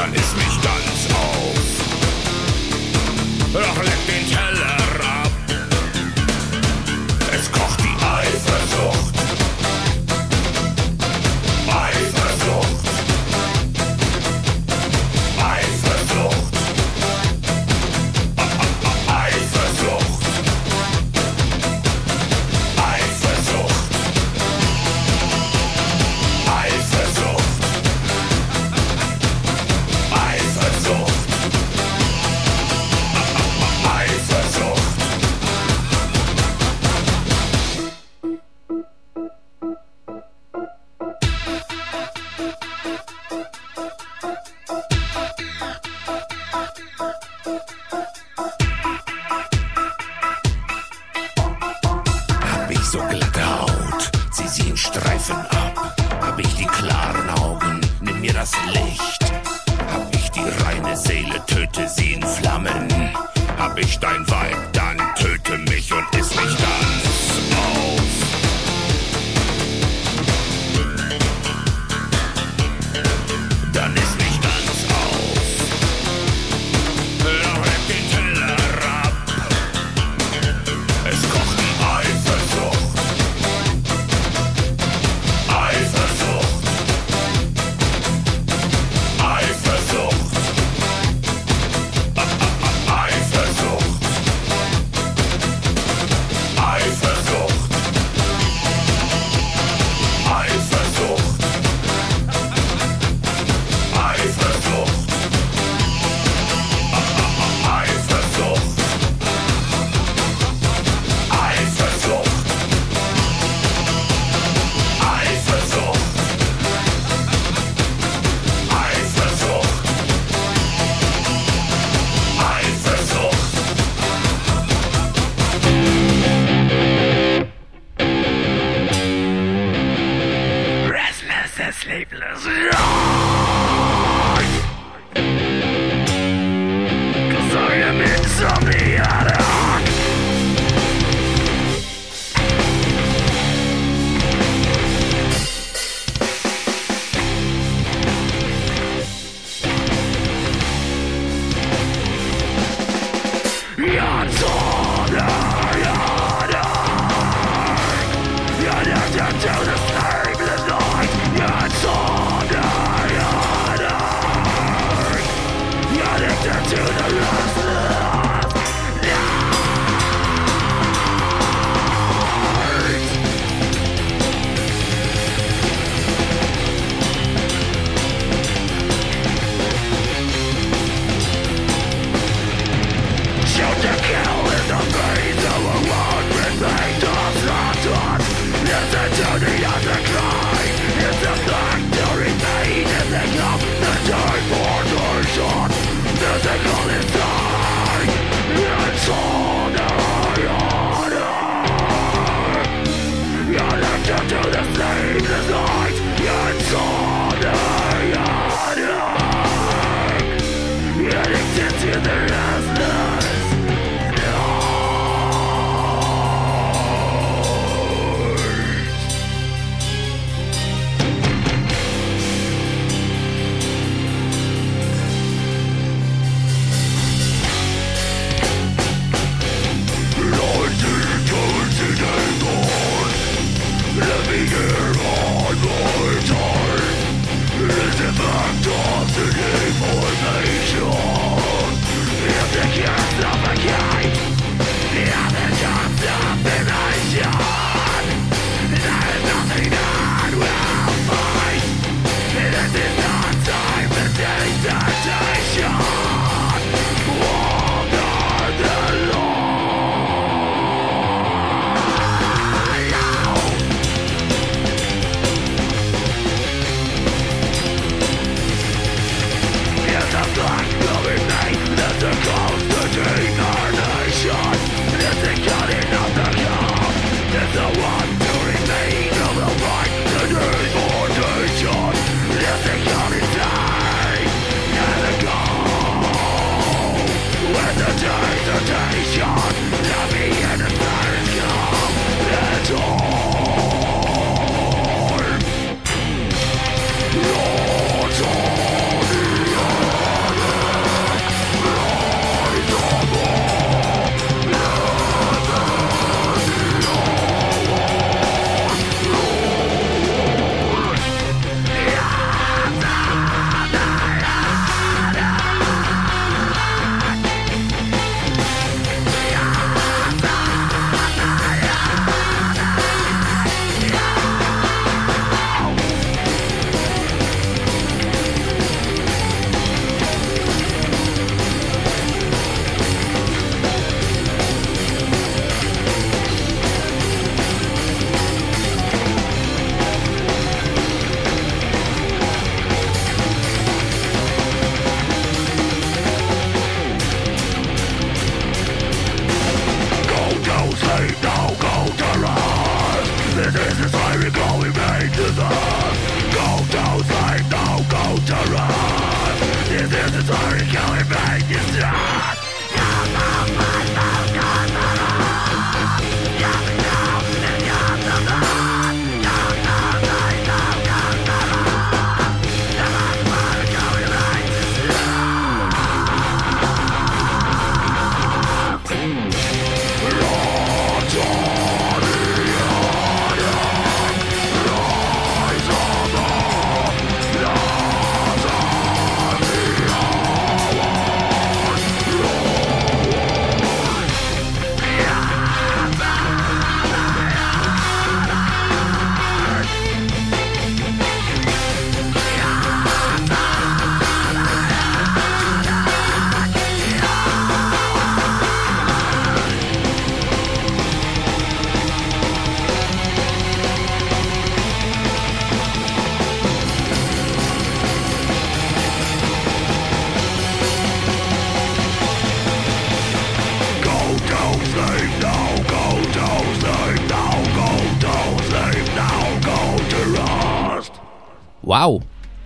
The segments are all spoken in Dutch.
dann ist mich da.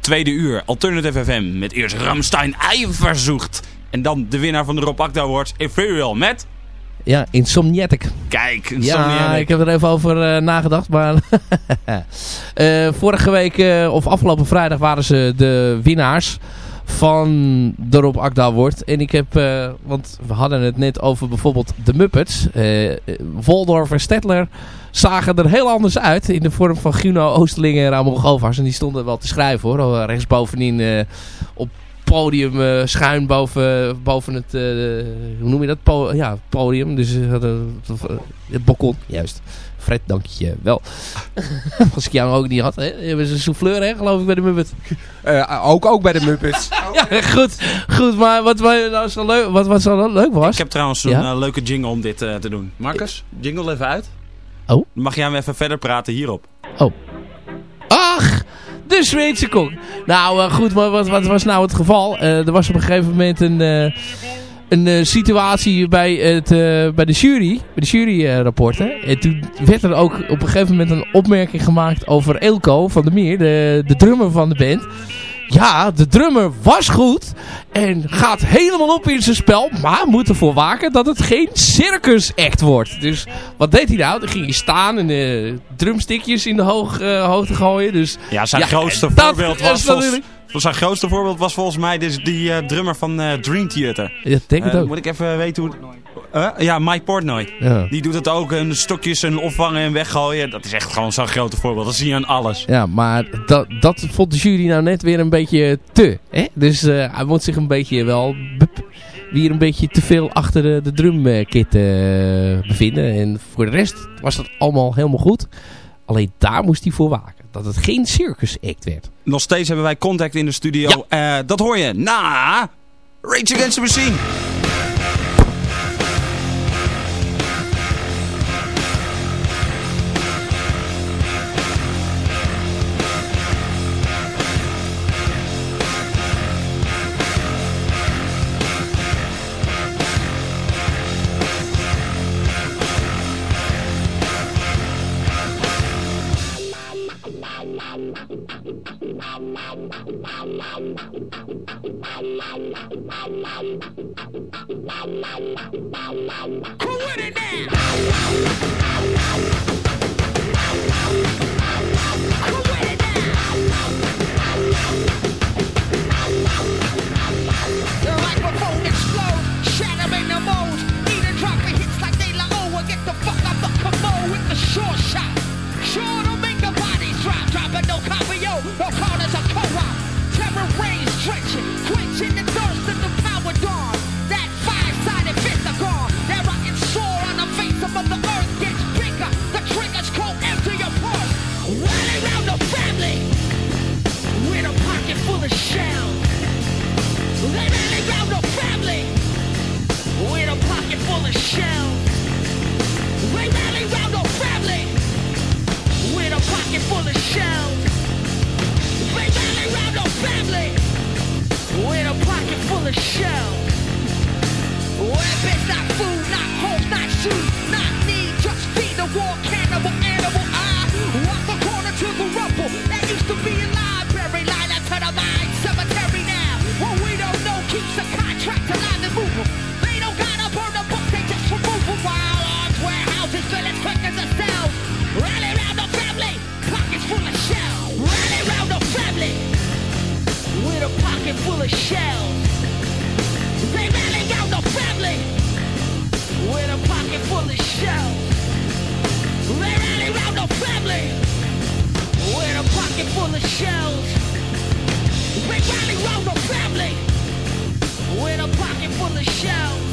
Tweede uur, Alternative FM met eerst Ramstein Eiverzoekt. En dan de winnaar van de Rob Awards, Imperial met... Ja, Insomniatic. Kijk, Ja, Insomniatic. ik heb er even over eh, nagedacht. Maar Eh, vorige week, eh, of afgelopen vrijdag, waren ze de winnaars van de Rob Akda Award. En ik heb, eh, want we hadden het net over bijvoorbeeld de Muppets. Waldorf en Stedtler zagen er heel anders uit. In de vorm van Guno Oosterling en Ramon Govers. En die stonden wel te schrijven hoor. Oh, Rechtsbovenin eh op podium schuin boven, boven het, hoe noem je dat? Po ja, podium. Dus het, het balkon, juist. Fred, dank je wel. Als ik jou ook niet had. Hè? Hebben ze een souffleur, hè, geloof ik, bij de Muppet. Eh, ook, ook bij de Muppets. Ja, goed. Goed, maar wat, wat, nou zo leuk, wat, wat zo leuk was... Ik heb trouwens een Ja? eh, leuke jingle om dit eh, te doen. Marcus, jingle even uit. Oh. Dan mag jij hem even verder praten hierop. Ach, de Zweedse kok. Nou eh, goed, maar wat, wat was nou het geval? Eh, er was op een gegeven moment een, eh, een eh, situatie bij, het, eh, bij de jury, bij de juryrapporten. en toen werd er ook op een gegeven moment een opmerking gemaakt over Elko van der Meer, de, de drummer van de band. Ja, de drummer was goed en gaat helemaal op in zijn spel, maar moet ervoor waken dat het geen circus echt wordt. Dus wat deed hij nou? Dan ging hij staan en drumstickjes in de hoog, eh, hoogte gooien. Dus Ja, zijn Ja, grootste voorbeeld was natuurlijk- zijn grootste voorbeeld was volgens mij dus die eh, drummer van eh, Dream Theater. dat denk ik Eh, ook. moet ik even weten hoe... Ja, Mike Portnoy. Ja. Die doet het ook. En stokjes en opvangen en weggooien. Dat is echt gewoon zo'n grote voorbeeld. Dat zie je aan alles. Ja, maar dat, dat vond de jury nou net weer een beetje te. Hè? Dus hij moet zich een beetje wel weer een beetje te veel achter de, de drumkit bevinden. En voor de rest was dat allemaal helemaal goed. Alleen daar moest hij voor waken. Dat het geen circus act werd. Nog steeds hebben wij contact in de studio. Eh, dat hoor je na Rage Against the Machine. Pocket full of shells. They rally round the family with a pocket full of shells. They rally round the family with a pocket full of shells. They rally round the family with a pocket full of shells.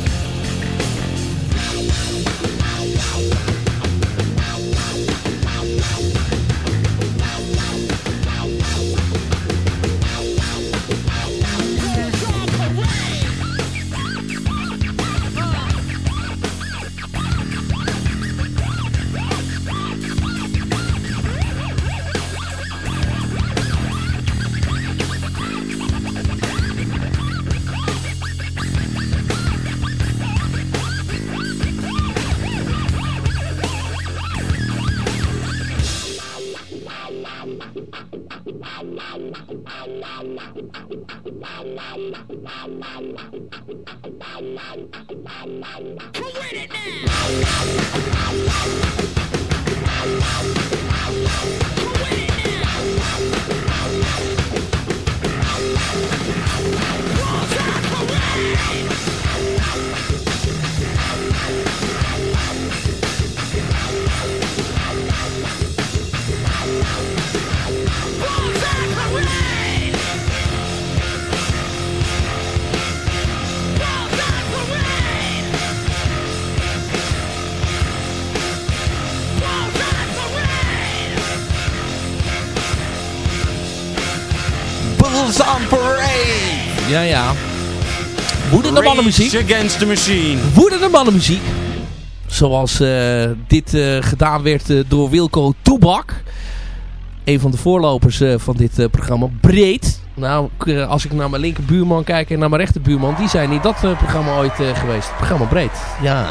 Mannenmuziek. Against the Machine. Woedende mannenmuziek. Zoals eh, dit eh, gedaan werd eh, door Wilco Toebak. Een van de voorlopers eh, van dit eh, programma. Breed. Nou, als ik naar mijn linkerbuurman kijk en naar mijn rechterbuurman. Die zijn niet dat eh, programma ooit eh, geweest. Het programma Breed. Ja,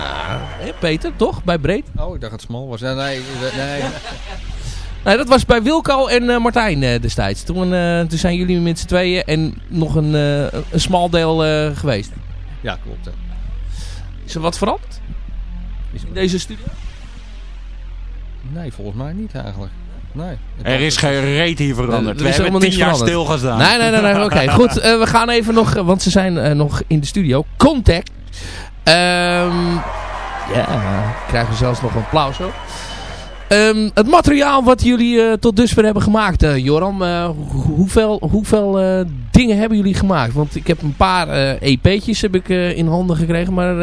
hè, Peter, toch? Bij Breed? Oh, ik dacht het smal was. Ja, nee, nee. Nee, dat was bij Wilco en eh, Martijn eh, destijds. Toen, eh, toen zijn jullie met z'n tweeën en nog een, eh, een smal deel eh, geweest. Ja, klopt. hè. Is er wat veranderd Is- in deze studio? Nee, volgens mij niet eigenlijk. Nee. Er is geen reet hier veranderd. Er We is hebben tien niks jaar stilgestaan. Nee, nee, nee. nee Oké, goed. eh, we gaan even nog, eh, want ze zijn eh, nog in de studio. Contact. Ehm ja, krijgen we zelfs nog een applaus ook. Ehm, het materiaal wat jullie eh, tot dusver hebben gemaakt, eh, Joram. eh, ho- hoeveel dingen hebben jullie gemaakt? Want ik heb een paar EP'tjes heb ik, in handen gekregen. Maar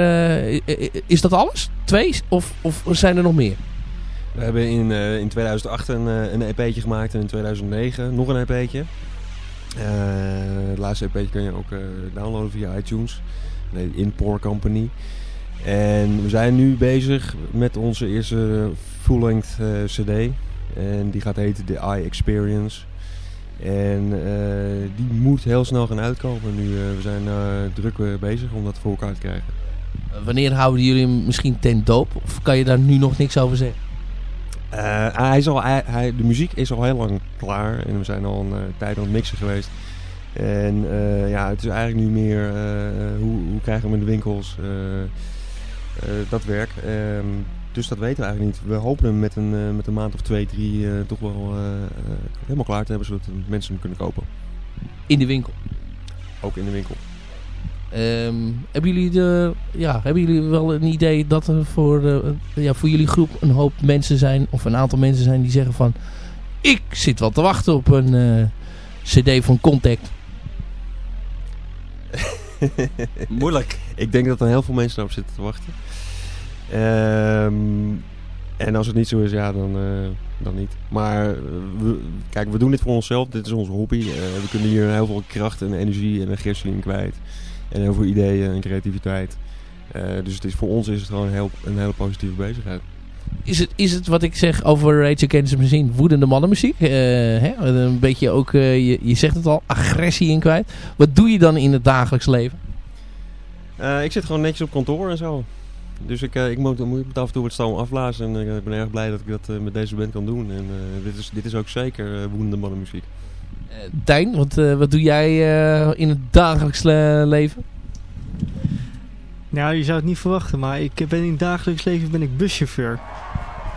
is dat alles? Twee? Of, of zijn er nog meer? We hebben in, in 2008 een, een EP'tje gemaakt en in 2009 nog een EP'tje. Het laatste EP'tje kun je ook downloaden via iTunes. Nee, Inpour Company. En we zijn nu bezig met onze eerste full-length eh, CD. En die gaat heten The Eye Experience. En eh, die moet heel snel gaan uitkomen nu. eh, we zijn druk bezig om dat voor elkaar te krijgen. Wanneer houden jullie hem misschien ten doop? Of kan je daar nu nog niks over zeggen? Hij is al, hij, hij- de muziek is al heel lang klaar en we zijn al een tijd aan het mixen geweest. En ja, het is eigenlijk nu meer hoe, hoe krijgen we hem in de winkels dat werk. Ehm, dus dat weten we eigenlijk niet. We hopen hem met een, eh, met een maand of twee, drie eh, toch wel eh, eh, helemaal klaar te hebben zodat mensen hem kunnen kopen. In de winkel. Ook in de winkel. Ehm, hebben, jullie de, ja, hebben jullie wel een idee dat er voor, ja, voor jullie groep een hoop mensen zijn, of een aantal mensen zijn die zeggen van, ik zit wel te wachten op een eh, cd van Contact. Moeilijk. Ik denk dat er heel veel mensen daarop zitten te wachten. Ehm, en als het niet zo is, ja, dan, eh, dan niet. Maar eh, we, kijk, we doen dit voor onszelf. Dit is onze hobby. Eh, we kunnen hier heel veel kracht en energie en agressie in kwijt. En heel veel ideeën en creativiteit. Dus het is, voor ons is het gewoon heel, een hele positieve bezigheid. Is het, is het wat ik zeg over Rage Against the Machine, woedende mannenmuziek? Eh, hè? Een beetje ook, eh, je, je zegt het al, agressie in kwijt. Wat doe je dan in het dagelijks leven? Eh, ik zit gewoon netjes op kantoor en zo. Dus ik, eh, ik moet, moet af en toe wat stoom afblazen. En ik ben erg blij dat ik dat eh, met deze band kan doen. En eh, dit, is, dit is ook zeker uh, woedende mannenmuziek. Uh, Tijn, wat, uh, wat doe jij uh, in het dagelijks le leven? Nou, je zou het niet verwachten, maar ik ben in het dagelijks leven ben ik buschauffeur.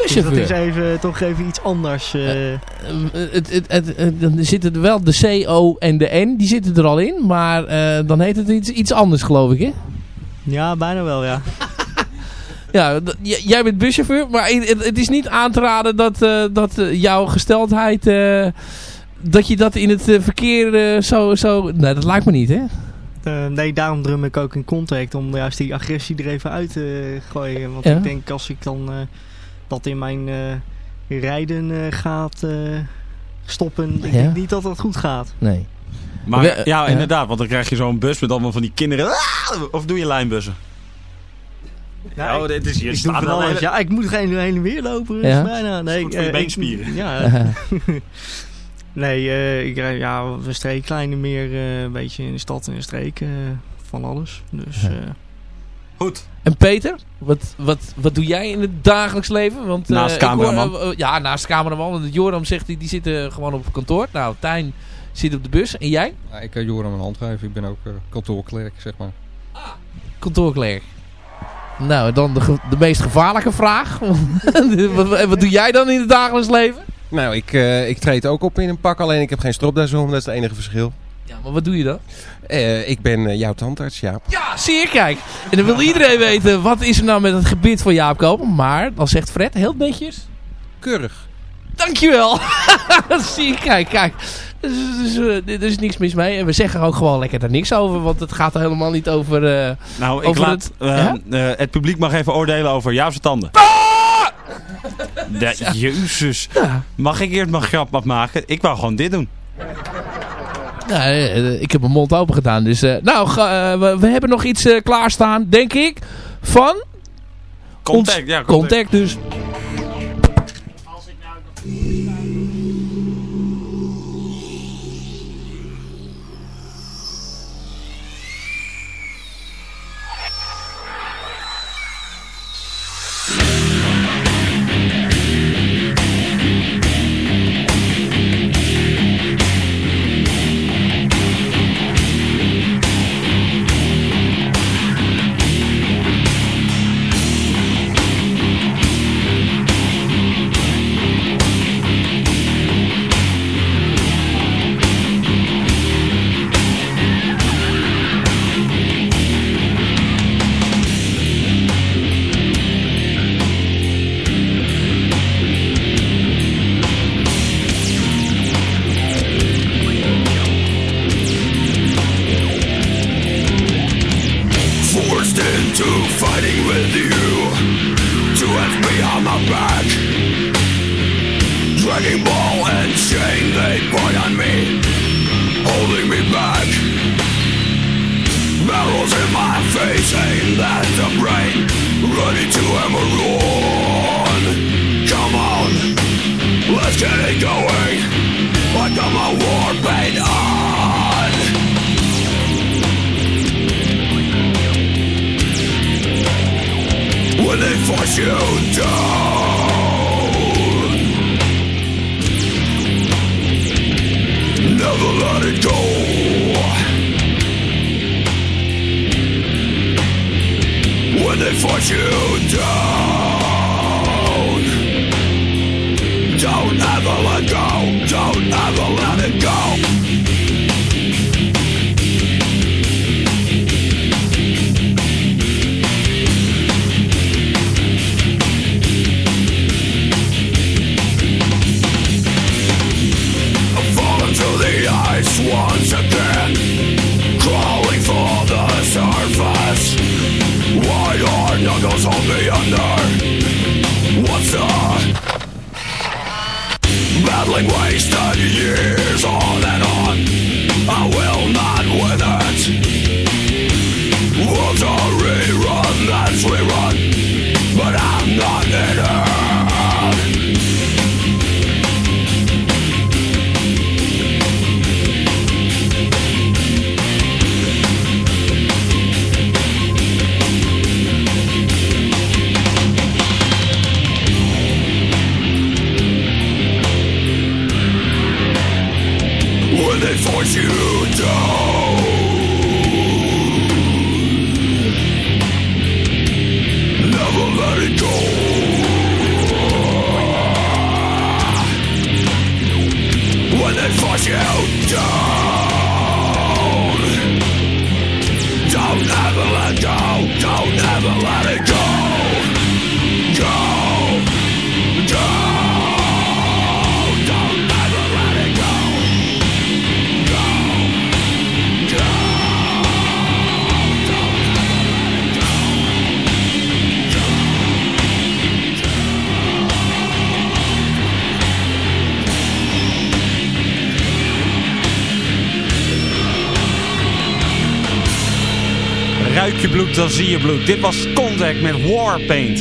Dus dat buschauffeur. is even, toch even iets anders. eh. Eh, het, het, het, het- dan zitten er wel de C, O en de N, die zitten er al in. Maar eh, dan heet het iets, iets anders, geloof ik, hè? ja, bijna wel, ja. Ja, jij bent buschauffeur, maar het, is niet aan te raden dat, eh, dat eh, jouw gesteldheid... eh, dat je dat in het eh, verkeer eh, zo, zo... Nee, dat lijkt me niet, hè? Eh, nee, daarom drum ik ook in contact om juist die agressie er even uit te gooien. Want Ja. ik denk als ik dan eh, dat in mijn eh, rijden eh, gaat eh, stoppen, ik Ja. denk niet dat dat goed gaat. Nee. Maar We- ja, ja. inderdaad, want dan krijg je zo'n bus met allemaal van die kinderen. Ah! Of doe je lijnbussen? Ja, oh, dit is hier ik doe staat van al alles. hele- Ja, ik moet geen heen en weer lopen. Ja? Is bijna. Nee, goed voor je ik- beenspieren. Ja, nee, eh, ik ja, we streeklijnen meer eh, een beetje in de stad en de streek. eh, van alles. Dus Ja. Eh, Goed. En Peter, wat, wat, wat doe jij in het dagelijks leven? Want, eh, Naast hoor, cameraman. eh, eh, ja, naast cameraman. Want Joram zegt, die, die zitten gewoon op kantoor. Nou, Tijn zit op de bus. En jij? Ja, ik kan Joram een hand geven. Ik ben ook eh, kantoorklerk, zeg maar. Kantoorklerk. Nou, dan de, de meest gevaarlijke vraag. wat, wat doe jij dan in het dagelijks leven? Nou, ik, eh, ik treed ook op in een pak, alleen ik heb geen stropdas om. Dat is het enige verschil. Ja, maar wat doe je dan? Eh, ik ben eh, jouw tandarts, Jaap. Ja, zie je, kijk. En dan wil iedereen weten, wat is er nou met het gebit van Jaap Kopen? Maar, dan zegt Fred, heel netjes. Keurig. Dankjewel. zie je, kijk, kijk. Dus, dus, eh, er is niks mis mee. En we zeggen ook gewoon lekker daar niks over. Want het gaat er helemaal niet over... eh, Nou, ik Over laat het- ja? het publiek mag even oordelen over Jaapse tanden. De, Jezus. Mag ik eerst mijn grap afmaken? Ik wou gewoon dit doen. Nou, ik heb mijn mond open gedaan. Dus, eh, nou, eh, we, we hebben nog iets klaarstaan, denk ik. Van Contact, ons ja, contact. contact dus. Forced zie je bloed. Dit was Contact met Warpaint.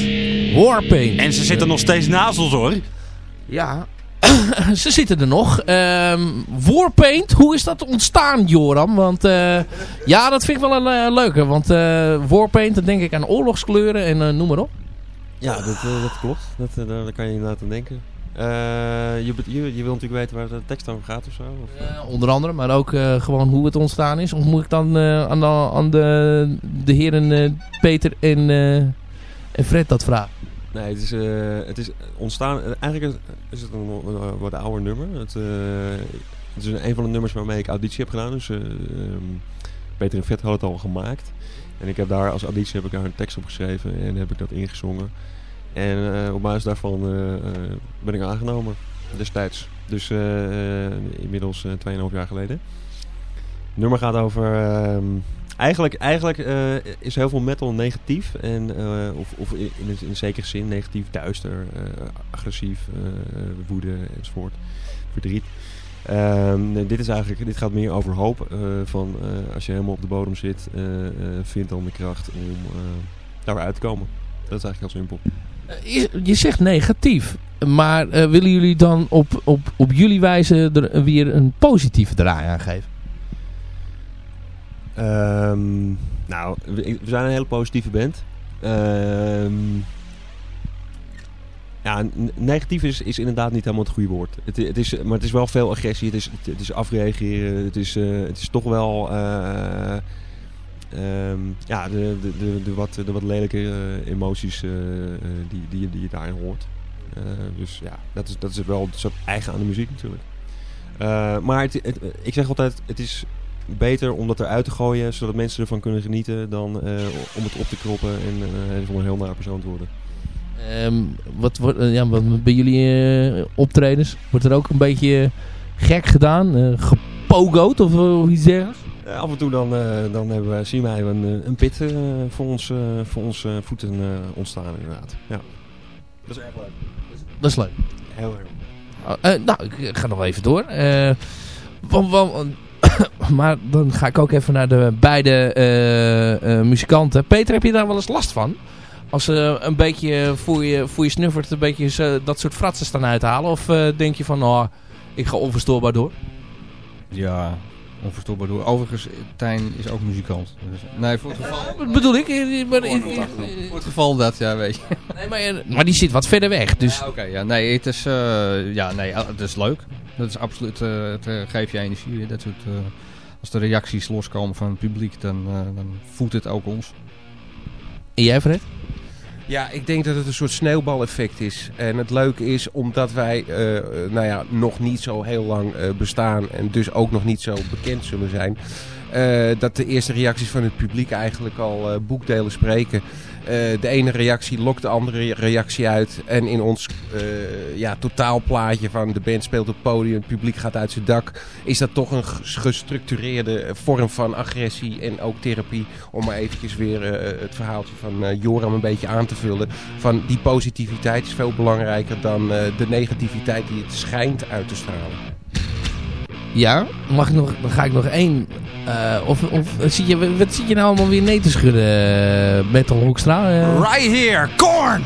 Warpaint. En ze zitten nog steeds nazels hoor. Ja, ze zitten er nog. Ehm Warpaint, hoe is dat ontstaan, Joram? Want eh, ja, dat vind ik wel een eh, leuke. Want eh, Warpaint, dan denk ik aan oorlogskleuren en eh, noem maar op. Ja, dat, dat klopt. Dat, daar, daar kan je inderdaad aan denken. Eh, je, je, je wil natuurlijk weten waar de tekst over gaat of zo? Of? Eh, onder andere, maar ook eh, gewoon hoe het ontstaan is. Of moet ik dan eh, aan, de, aan de, de heren eh, Peter en, eh, en Fred dat vragen? Nee, het is, eh, het is ontstaan... eh, Eigenlijk is- het een, een wat ouder nummer. Het, eh, het is een van de nummers waarmee ik auditie heb gedaan. Dus eh, ehm, Peter en Vet hadden het al gemaakt. En ik heb daar als auditie heb ik daar een tekst op geschreven en heb ik dat ingezongen. En eh, op basis daarvan eh, eh, ben ik aangenomen destijds. Dus inmiddels eh, 2,5 jaar geleden. Het nummer gaat over... ehm, eigenlijk eigenlijk is heel veel metal negatief. En, of of in, zekere zin negatief, duister, agressief, woede enzovoort. Verdriet. Ehm, dit, is eigenlijk, dit gaat meer over hoop. van als je helemaal op de bodem zit, vind dan de kracht om eh, daar weer uit te komen. Dat is eigenlijk heel simpel. Eh, je- zegt negatief. Maar eh, willen jullie dan op, op, op jullie wijze er weer een positieve draai aan geven? Ehm, nou, we, zijn een hele positieve band. Ehm, ja, negatief is, is inderdaad niet helemaal het goede woord. Het, het is, maar het is wel veel agressie. Het is, het, het is afreageren. Het is, eh, het is toch wel... ehm, ja, de, de, de, wat, de wat lelijke eh, emoties eh, eh, die, die, die je daarin hoort. Dus ja, dat is, dat is wel zo eigen aan de muziek natuurlijk. Maar ik zeg altijd, het is beter om dat eruit te gooien, zodat mensen ervan kunnen genieten, dan om het op te kroppen en van een heel naar persoon te worden. Ehm, wat eh, ja, wat, bij jullie optredens? Wordt er ook een beetje gek gedaan? eh gepogoed of, eh, of iets dergelijks? Eh, af en toe dan, eh, dan hebben we, zien wij een, eh, een pit eh, voor, ons, voor onze voeten eh, ontstaan inderdaad. Ja. Dat is erg leuk. Dat is leuk. Heel erg. Eh, nou, ik, ga nog even door. Eh, maar dan ga ik ook even naar de beide eh, eh, muzikanten. Peter, heb je daar wel eens last van? Als ze een beetje voor je, voor je snuffert een beetje dat soort fratsen staan uithalen? Of eh, denk je van, oh, ik ga onverstoorbaar door? Ja, onverstoorbaar door. Overigens, Tijn is ook muzikant. Dus, nee, voor het geval... Wat bedoel ik? Eh, maar- Voor het geval dat, ja, weet je. Nee, maar, eh, maar die zit wat verder weg. Dus Ja, Oké, ja, nee, het is, eh, ja, nee, ah, het is leuk. Dat is absoluut, eh, het eh, geeft je energie. Dat soort, eh, als de reacties loskomen van het publiek, dan, eh, dan voedt het ook ons. en jij Fred? Ja, ik denk dat het een soort sneeuwbaleffect is. En het leuke is, omdat wij eh, eh, nou ja, nog niet zo heel lang eh, bestaan en dus ook nog niet zo bekend zullen zijn, dat de eerste reacties van het publiek eigenlijk al boekdelen spreken. Eh, de ene reactie lokt de andere reactie uit. En in ons eh, ja, totaalplaatje van de band speelt op podium, het publiek gaat uit zijn dak, is dat toch een ges- gestructureerde vorm van agressie en ook therapie. Om maar eventjes weer eh, het verhaaltje van Joram een beetje aan te vullen. Van die positiviteit is veel belangrijker dan de negativiteit die het schijnt uit te stralen. Ja, mag ik nog, dan ga ik nog één. eh, of of zie je, wat zie je nou allemaal weer nee te schudden, uh, Metal Hoekstra? Eh, Right here, Korn!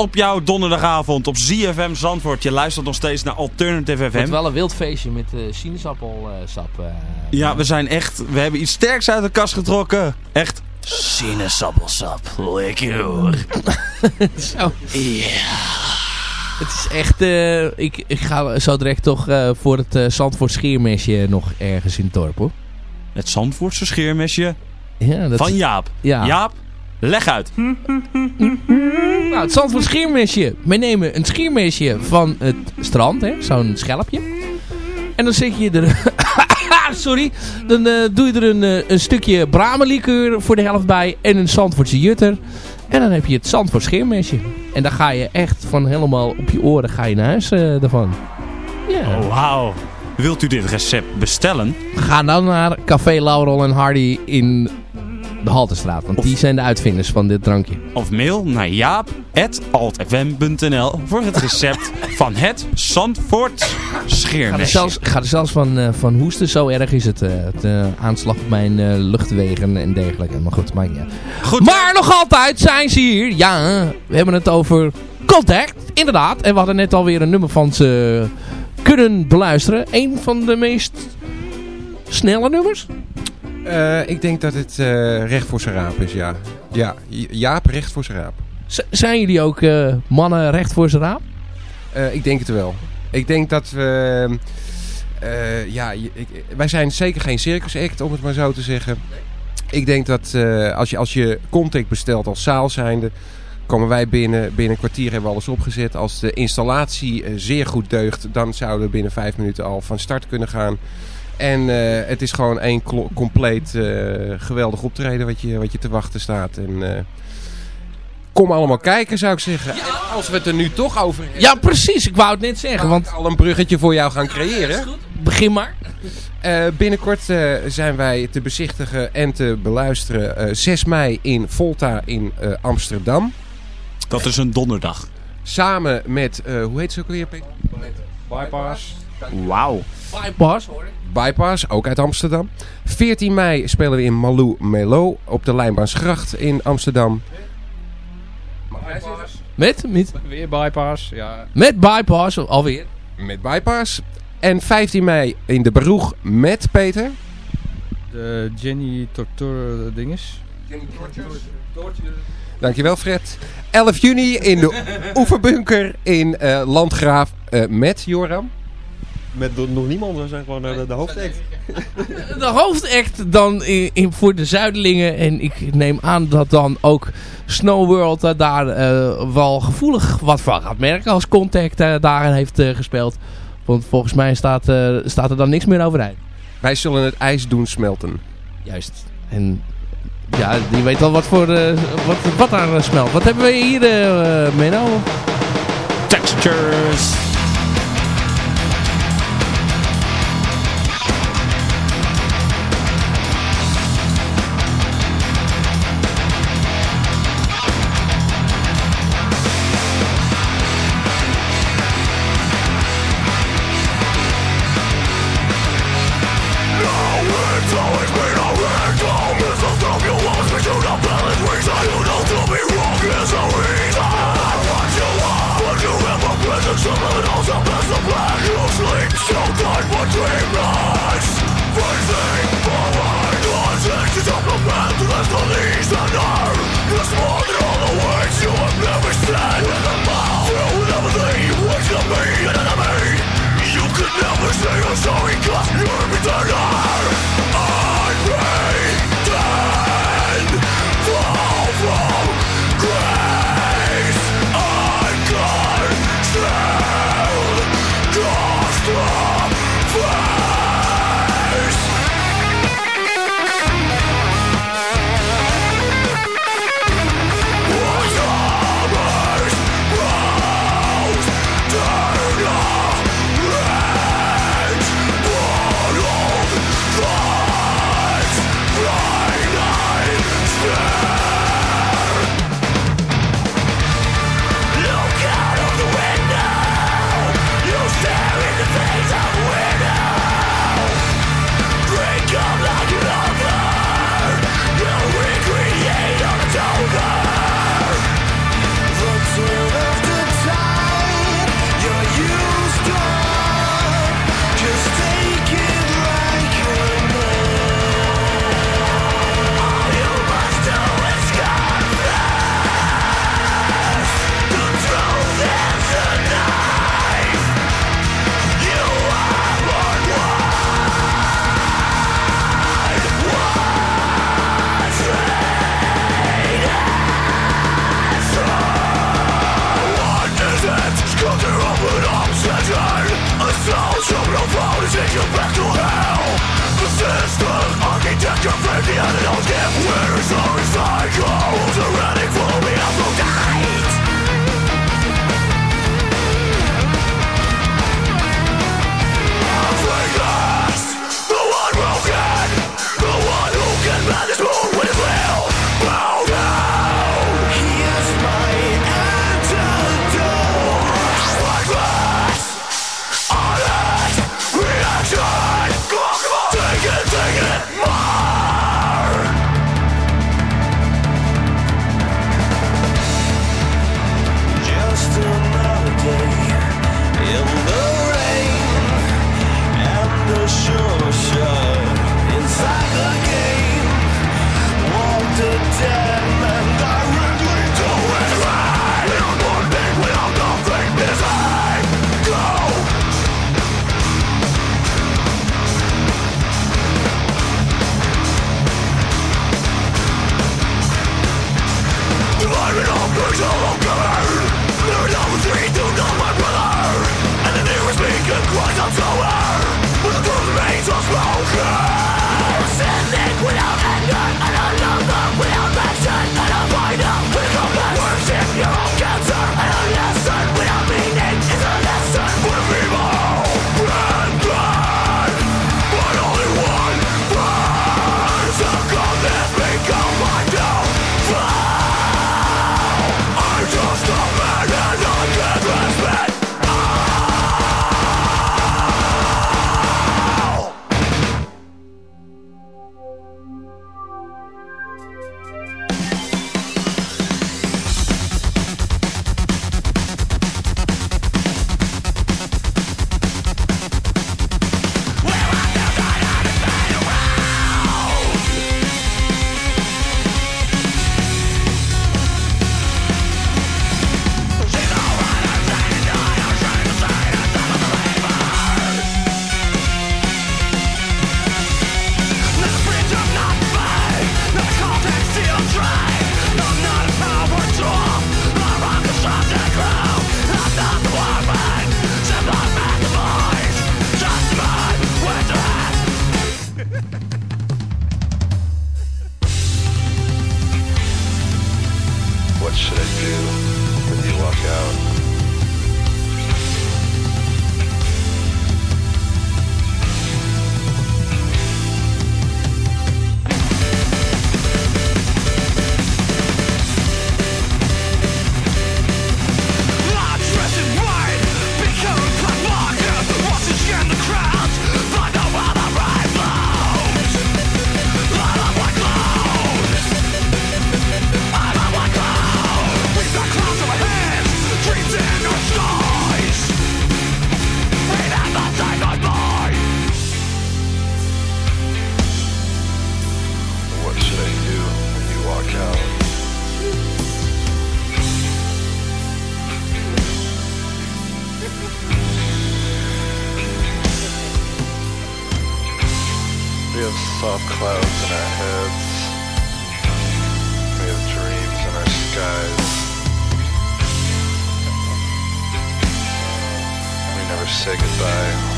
Op jouw donderdagavond op ZFM Zandvoort. Je luistert nog steeds naar Alternative Het FM. wordt wel een wild feestje met eh sinaasappelsap. eh. Ja, we zijn echt... We hebben iets sterks uit de kast getrokken. Echt sinaasappelsap. Lekker hoor. Zo. Het is echt... eh, ik, ik ga zo direct toch voor het Zandvoort scheermesje nog ergens in het dorp hoor. Het Zandvoortse scheermesje Ja, dat van Jaap. Ja. Jaap, leg uit. Nou, het Zandvoort scheermesje. We nemen een scheermesje van het strand, hè, zo'n schelpje. En dan zet je er... Sorry. Dan eh, doe je er een, eh, een stukje bramenlikeur voor de helft bij en een Zandvoortse jutter. En dan heb je het Zandvoort scheermesje. En dan ga je echt van helemaal op je oren ga je naar huis eh, daarvan. Ja. Oh, wauw. Wilt u dit recept bestellen? Ga dan naar Café Laurel en Hardy in de Haltestraat. Want Of- die zijn de uitvinders van dit drankje. Of mail naar jaap.altfm.nl voor het recept van het Zandvoort Ga er scheermesje. zelfs, ga er zelfs van, eh, van hoesten, zo erg is het. het eh, aanslag op mijn luchtwegen en dergelijke. Maar goed, maakt niet uit. Goed, Maar nog altijd zijn ze hier. Ja, we hebben het over Contact. Inderdaad. En we hadden net alweer een nummer van ze kunnen beluisteren. Een van de meest snelle nummers. Eh, ik denk dat het eh, recht voor zijn raap is, ja. Ja, Jaap recht voor zijn raap. Z- zijn jullie ook eh, mannen recht voor zijn raap? Ik denk het wel. Ik denk dat we... ja, ik, wij zijn zeker geen circus act, om het maar zo te zeggen. Ik denk dat als, je, als je contact bestelt als zaal zijnde... komen wij binnen, binnen een kwartier hebben we alles opgezet. Als de installatie zeer goed deugt... dan zouden we binnen vijf minuten al van start kunnen gaan. En eh, het is gewoon één compleet eh, geweldig optreden wat je, wat je te wachten staat. En, eh, kom allemaal kijken, zou ik zeggen. En als we het er nu toch over hebben... Ja, precies. Ik wou het net zeggen. Want al een bruggetje voor jou gaan creëren. begin maar. Eh, binnenkort eh, zijn wij te bezichtigen en te beluisteren. eh 6 mei in Volta in eh, Amsterdam. Dat is een donderdag. Samen met, eh, hoe heet ze ook alweer? Peter? Bypass. Wauw. Bypass hoor ik. Bypass, ook uit Amsterdam. 14 mei spelen we in Malou Melo op de Lijnbaansgracht in Amsterdam. Met, met, Weer bypass. Ja. met Bypass alweer. Met Bypass. En 15 mei in de Baroeg met Peter. De Jenny Torture dinges. Dankjewel Fred. 11 juni in de Oeverbunker in eh, Landgraaf eh, met Joram. Met nog niemand, we zijn gewoon eh, de, de hoofdact. De hoofdact dan in, in, voor de Zuidelingen. En ik neem aan dat dan ook Snow World eh, daar eh, wel gevoelig wat van gaat merken. Als Contact eh, daarin heeft gespeeld. Want volgens mij staat, eh, staat er dan niks meer overeind. Wij zullen het ijs doen smelten. Juist. En ja, die weet al wat, voor, eh, wat, wat daar smelt. Wat hebben we hier, eh Menno? Textures. Have soft clouds in our heads. We have dreams in our skies. We never say goodbye.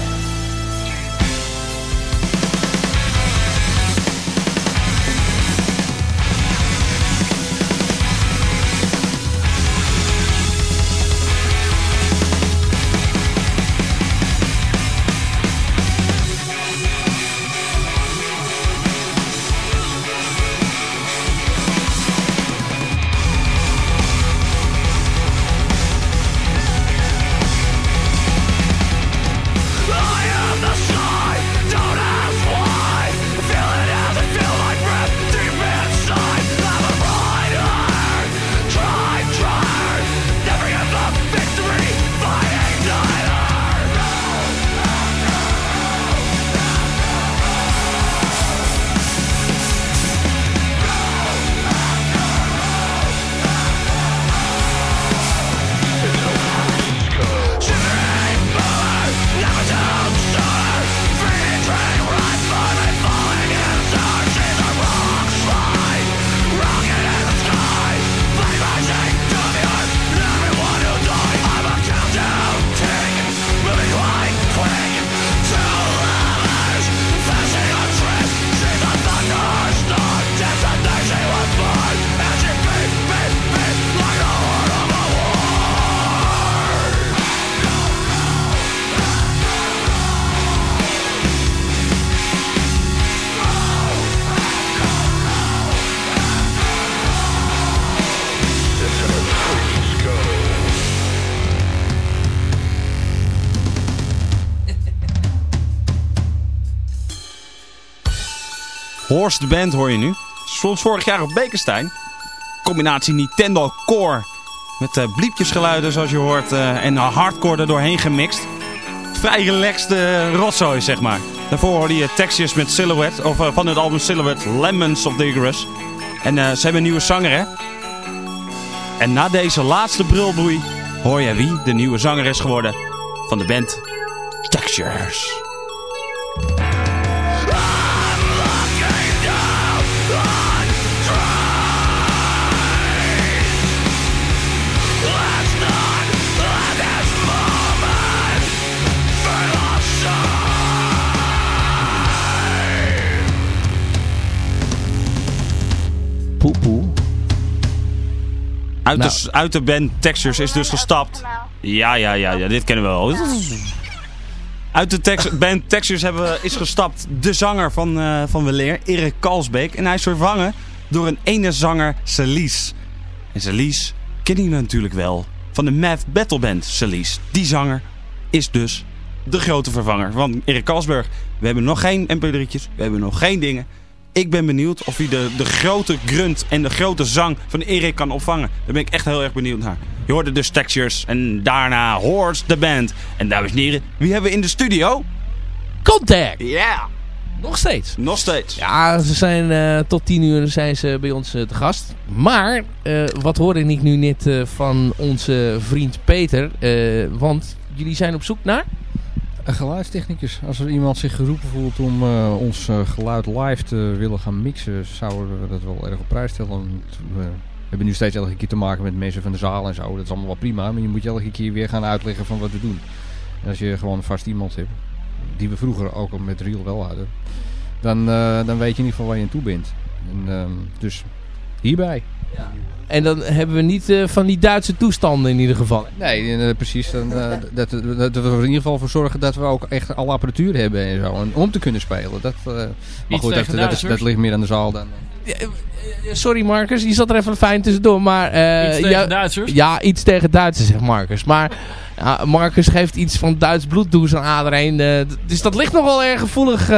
Horst Band hoor je nu. Stond vorig jaar op Bekenstein. Combinatie Nintendo Core. Met eh, bliepjesgeluiden zoals je hoort. eh, en hardcore er doorheen gemixt. Vrij relaxed eh, rotzooi zeg maar. Daarvoor hoorde je Texas met Silhouette. Of van het album Silhouette Lemons of Icarus. En ze hebben een nieuwe zanger hè. En na deze laatste brulbroei hoor je wie de nieuwe zanger is geworden van de band Textures. Uit, Nou. de, uit de band Textures is dus gestapt. Ja, ja, ja, ja, dit kennen we wel. Uit de Tex band Textures hebben, is gestapt de zanger van, eh van Weleer, Erik Kalsbeek. En hij is vervangen door een ene zanger, Celise. En Celise ken je natuurlijk wel van de Math Battle Band, Celise. Die zanger is dus de grote vervanger van Erik Kalsberg. We hebben nog geen mp3'tjes, we hebben nog geen dingen. Ik ben benieuwd of hij de, de grote grunt en de grote zang van Erik kan opvangen. Daar ben ik echt heel erg benieuwd naar. Je hoorde dus Textures en daarna Horse the Band. En dames en heren, wie hebben we in de studio? Contact. Ja, Nog steeds. nog steeds. Ja, ze zijn eh, tot 10 uur zijn ze bij ons eh, te gast. Maar, eh, wat hoorde ik nu net van onze vriend Peter? Want jullie zijn op zoek naar... Een geluidstechnicus. Als er iemand zich geroepen voelt om eh, ons eh, geluid live te willen gaan mixen, zouden we dat wel erg op prijs stellen. We hebben nu steeds elke keer te maken met mensen van de zaal en zo. Dat is allemaal wel prima, maar je moet je elke keer weer gaan uitleggen van wat we doen. En als je gewoon vast iemand hebt, die we vroeger ook al met Real wel hadden, dan, eh, dan weet je in ieder geval waar je aan toe bent. En, ehm, dus hierbij. En dan hebben we niet eh, van die Duitse toestanden in ieder geval. Nee, eh, precies. Dan, eh, dat, dat, dat we er in ieder geval voor zorgen dat we ook echt alle apparatuur hebben en zo. En om te kunnen spelen. Dat, eh, maar goed, dat, dat, is, Duitsers. dat ligt meer aan de zaal dan. Sorry Marcus, je zat er even fijn tussendoor. Maar, eh, Iets tegen ja, Duitsers. Ja, iets tegen Duitsers, zegt Marcus. Maar Marcus geeft iets van Duits bloed door zijn ader heen. eh, dus dat ligt nogal erg gevoelig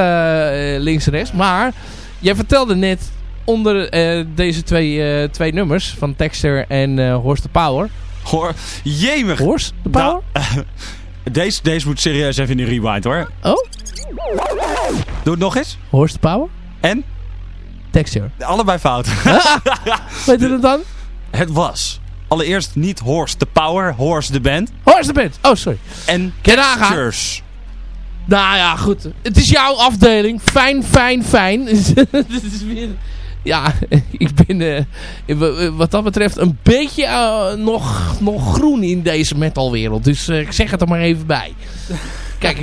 links en rechts. Maar jij vertelde net onder eh, deze twee, eh, twee nummers van Texter en eh Horst the Power. Hoor, jemig. Horst the Power? Deze, deze moet serieus even in de rewind hoor. Oh, Doe het nog eens. Horst the Power? En? Texter. Allebei fout. Weet je het dan? het was allereerst niet Horse the Power, Horse the Band. Horst the Band. Oh, sorry. En? Textures. Nou ja, goed. Het is jouw afdeling. Fijn, fijn, fijn. Dit is weer... Ja, ik ben eh, wa- wat dat betreft een beetje eh, nog, nog groen in deze metalwereld. Dus eh, ik zeg het er maar even bij. Kijk,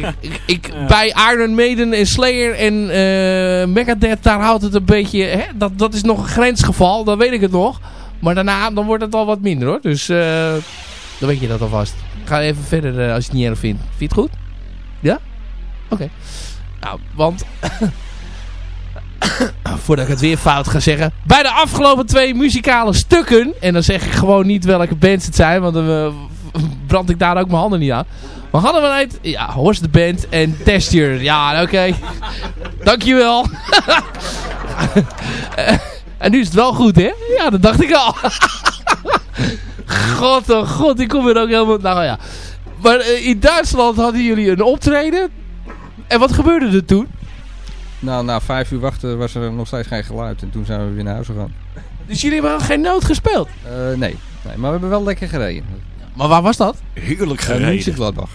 ik, bij Iron Maiden en Slayer en eh Megadeth, daar houdt het een beetje... Hè, dat, dat is nog een grensgeval, dan weet ik het nog. Maar daarna dan wordt het al wat minder hoor. Dus eh, dan weet je dat alvast. Ik ga even verder eh, als je het niet erg vindt. Vind je het goed? Ja? Oké. Nou, want... Voordat ik het weer fout ga zeggen. Bij de afgelopen twee muzikale stukken. En dan zeg ik gewoon niet welke bands het zijn. Want dan eh, brand ik daar ook mijn handen niet aan. Maar hadden we net... Ja, Horst de Band en Texture. Ja, oké. Dankjewel. En nu is het wel goed, hè? Ja, dat dacht ik al. god, oh god. Ik kom er ook helemaal... Nou ja. Maar eh, in Duitsland hadden jullie een optreden. En wat gebeurde er toen? Nou, na vijf uur wachten was er nog steeds geen geluid. En toen zijn we weer naar huis gegaan. Dus jullie hebben geen noot gespeeld? Eh, nee. nee, maar we hebben wel lekker gereden. Maar waar was dat? Heerlijk Uh, gereden. Gladbach.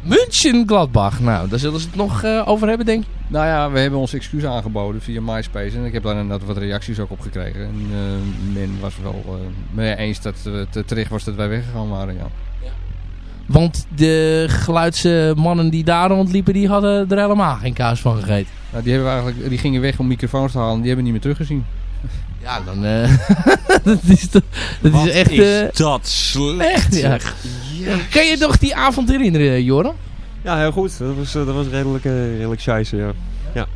München Gladbach. Nou, daar zullen ze het nog eh, over hebben, denk ik. Nou ja, we hebben ons excuus aangeboden via MySpace. En ik heb daar inderdaad wat reacties ook op gekregen. En eh, men was wel eh mee eens dat het eh, terecht was dat wij weggegaan waren, ja. Want de geluidsmannen die daar rondliepen, die hadden er helemaal geen kaas van gegeten. Nou, die, hebben we eigenlijk, die gingen weg om microfoons te halen. Die hebben we niet meer teruggezien. Ja, dan... eh, dat is, toch- dat Wat is echt... is eh, dat slecht. echt, ja. Kan je nog die avond herinneren, Joram? Ja, heel goed. Dat was, eh, dat was redelijk, eh, redelijk scheisse, ja.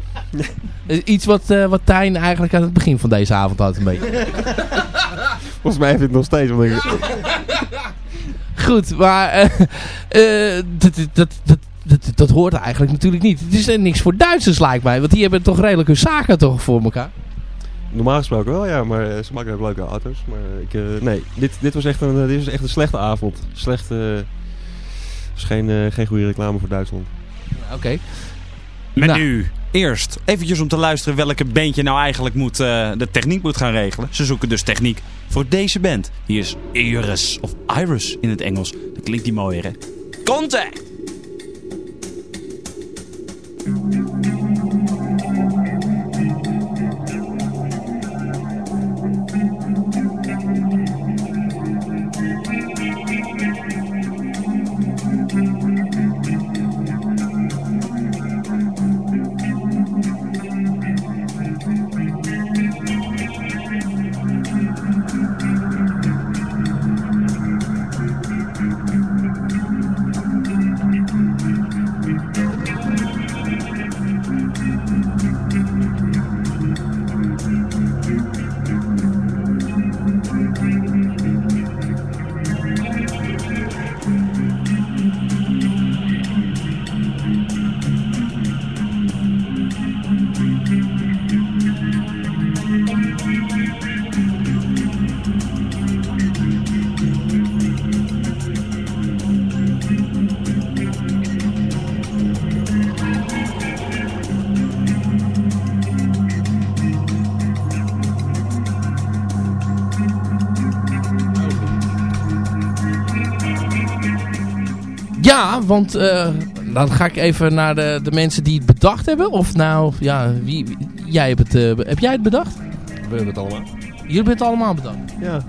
Eh, Iets wat, eh wat Tijn eigenlijk aan het begin van deze avond had een beetje. Volgens mij heeft het nog steeds. Want ik, Goed, maar... eh, eh, dat, dat, dat, dat, dat hoort eigenlijk natuurlijk niet. Het is niks voor Duitsers lijkt mij. Want die hebben toch redelijk hun zaken toch voor elkaar. Normaal gesproken wel, ja, maar eh, ze maken ook leuke auto's. Maar ik, nee, dit, dit, was echt een, dit was echt een slechte avond. Slecht, eh, was geen, geen goede reclame voor Duitsland. Oké. Met Nou. nu eerst eventjes om te luisteren welke band je nou eigenlijk moet, eh, de techniek moet gaan regelen. Ze zoeken dus techniek voor deze band. Hier is Iris of Iris in het Engels. Dat klinkt die mooier hè. Contact! Want eh, dan ga ik even naar de, de mensen die het bedacht hebben. Of nou, ja, wie, wie- jij hebt het, eh, heb jij het bedacht? We hebben het allemaal. Jullie hebben het allemaal bedacht. Ja.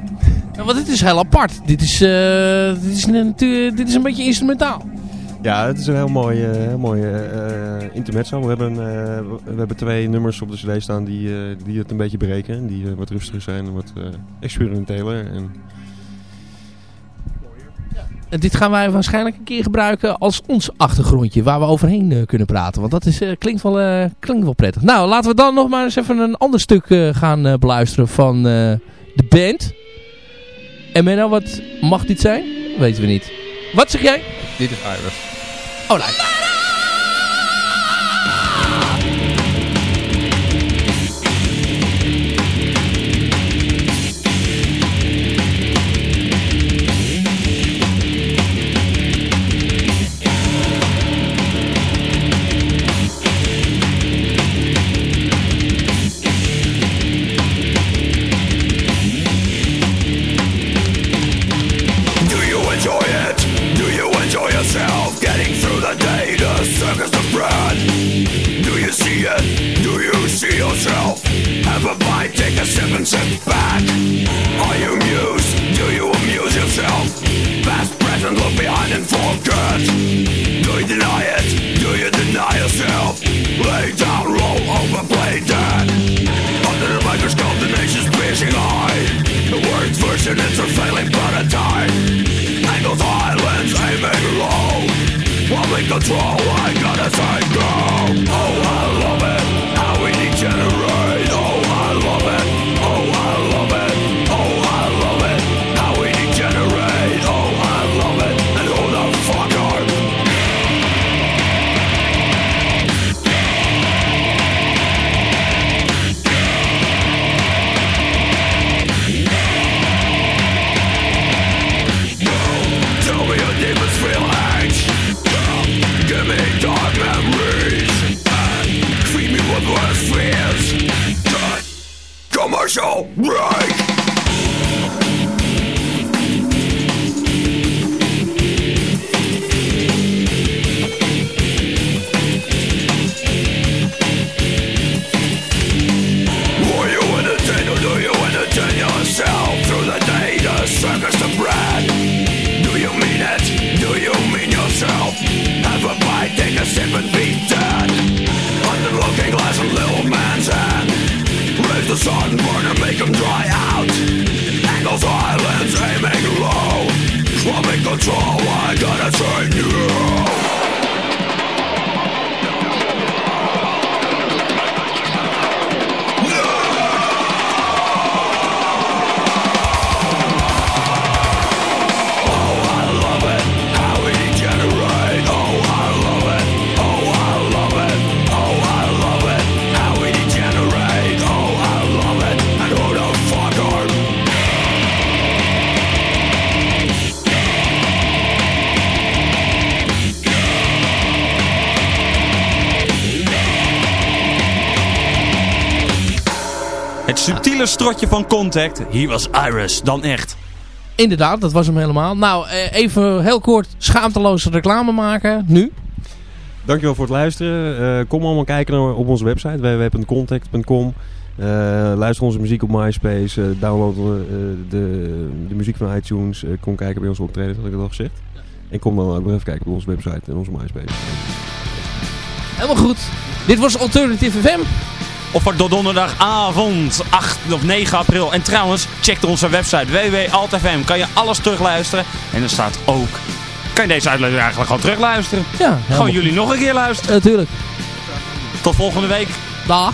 Ja, want dit is heel apart. Dit is, eh, dit is, natuurlijk dit is een beetje instrumentaal. Ja, het is een heel mooi, heel mooi eh, intermezzo. We hebben, eh, we hebben twee nummers op de cd staan die, eh, die het een beetje breken. Die wat rustiger zijn en wat eh, experimenteler. En En dit gaan wij waarschijnlijk een keer gebruiken als ons achtergrondje. Waar we overheen eh, kunnen praten. Want dat is, eh, klinkt, wel, eh, klinkt wel prettig. Nou, laten we dan nog maar eens even een ander stuk gaan beluisteren van de band. En Menno, wat mag dit zijn? Weten we niet. Wat zeg jij? Dit is Iris. Oh, lijkt. Strotje van Contact. Hier was Iris dan echt. Inderdaad, dat was hem helemaal. Nou, eh, even heel kort schaamteloze reclame maken. Nu. Dankjewel voor het luisteren. Eh, kom allemaal kijken naar, op onze website www.contact.com. Eh, luister onze muziek op MySpace. download eh, de, de muziek van iTunes. eh, kom kijken bij onze optreden, had ik het al gezegd. En kom dan ook even kijken op onze website en onze MySpace. Helemaal goed. Dit was Alternative FM. Of voor donderdagavond 8 of 9 april. En trouwens, check onze website www.alt.fm. Kan je alles terugluisteren. En er staat ook... Kan je deze uitlevering eigenlijk gewoon terugluisteren. Ja, Gewoon jullie nog een keer luisteren. Natuurlijk. Tot volgende week. Dag.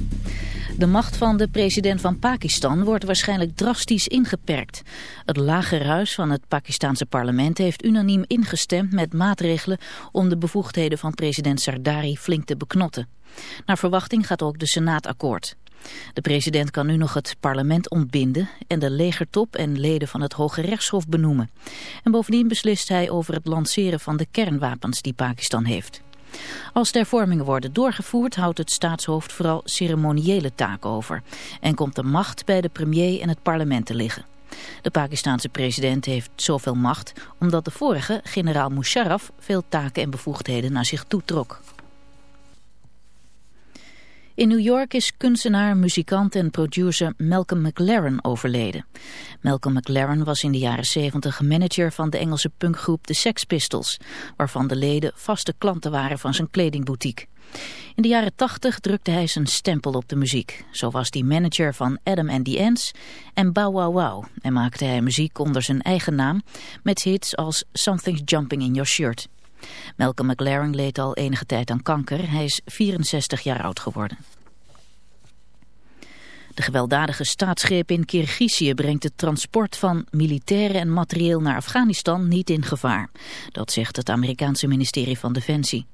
De macht van de president van Pakistan wordt waarschijnlijk drastisch ingeperkt. Het lagerhuis van het Pakistanse parlement heeft unaniem ingestemd met maatregelen om de bevoegdheden van president Sardari flink te beknotten. Naar verwachting gaat ook de Senaat akkoord. De president kan nu nog het parlement ontbinden en de legertop en leden van het Hoge Rechtshof benoemen. En bovendien beslist hij over het lanceren van de kernwapens die Pakistan heeft. Als de hervormingen worden doorgevoerd houdt het staatshoofd vooral ceremoniële taken over. En komt de macht bij de premier en het parlement te liggen. De Pakistanse president heeft zoveel macht omdat de vorige, generaal Musharraf, veel taken en bevoegdheden naar zich toetrok. In New York is kunstenaar, muzikant en producer Malcolm McLaren overleden. Malcolm McLaren was in de jaren 70 manager van de Engelse punkgroep The Sex Pistols, waarvan de leden vaste klanten waren van zijn kledingboutique. In de jaren 80 drukte hij zijn stempel op de muziek. Zo was hij manager van Adam and the Ants en Bow Wow Wow en maakte hij muziek onder zijn eigen naam met hits als Something's Jumping in Your Shirt. Malcolm McLaren leed al enige tijd aan kanker. Hij is 64 jaar oud geworden. De gewelddadige staatsgreep in Kirgizië brengt het transport van militairen en materieel naar Afghanistan niet in gevaar. Dat zegt het Amerikaanse ministerie van Defensie.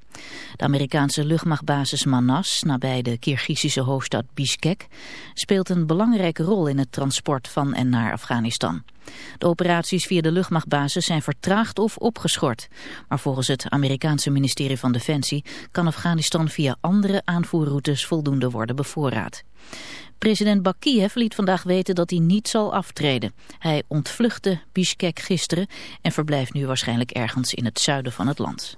De Amerikaanse luchtmachtbasis Manas, nabij de Kirgizische hoofdstad Bishkek, speelt een belangrijke rol in het transport van en naar Afghanistan. De operaties via de luchtmachtbasis zijn vertraagd of opgeschort. Maar volgens het Amerikaanse ministerie van Defensie kan Afghanistan via andere aanvoerroutes voldoende worden bevoorraad. President Bakiev liet vandaag weten dat hij niet zal aftreden. Hij ontvluchtte Bishkek gisteren en verblijft nu waarschijnlijk ergens in het zuiden van het land.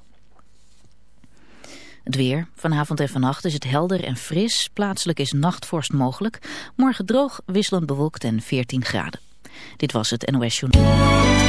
Het weer. Vanavond en vannacht is het helder en fris. Plaatselijk is nachtvorst mogelijk. Morgen droog, wisselend bewolkt en 14 graden. Dit was het NOS Journal.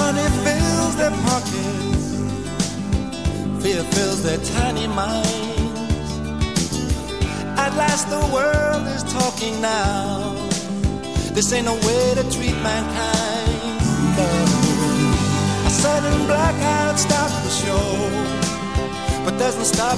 money fills their pockets, fear fills their tiny minds. At last, the world is talking now. This ain't no way to treat mankind. No. A sudden blackout stops the show, but doesn't stop.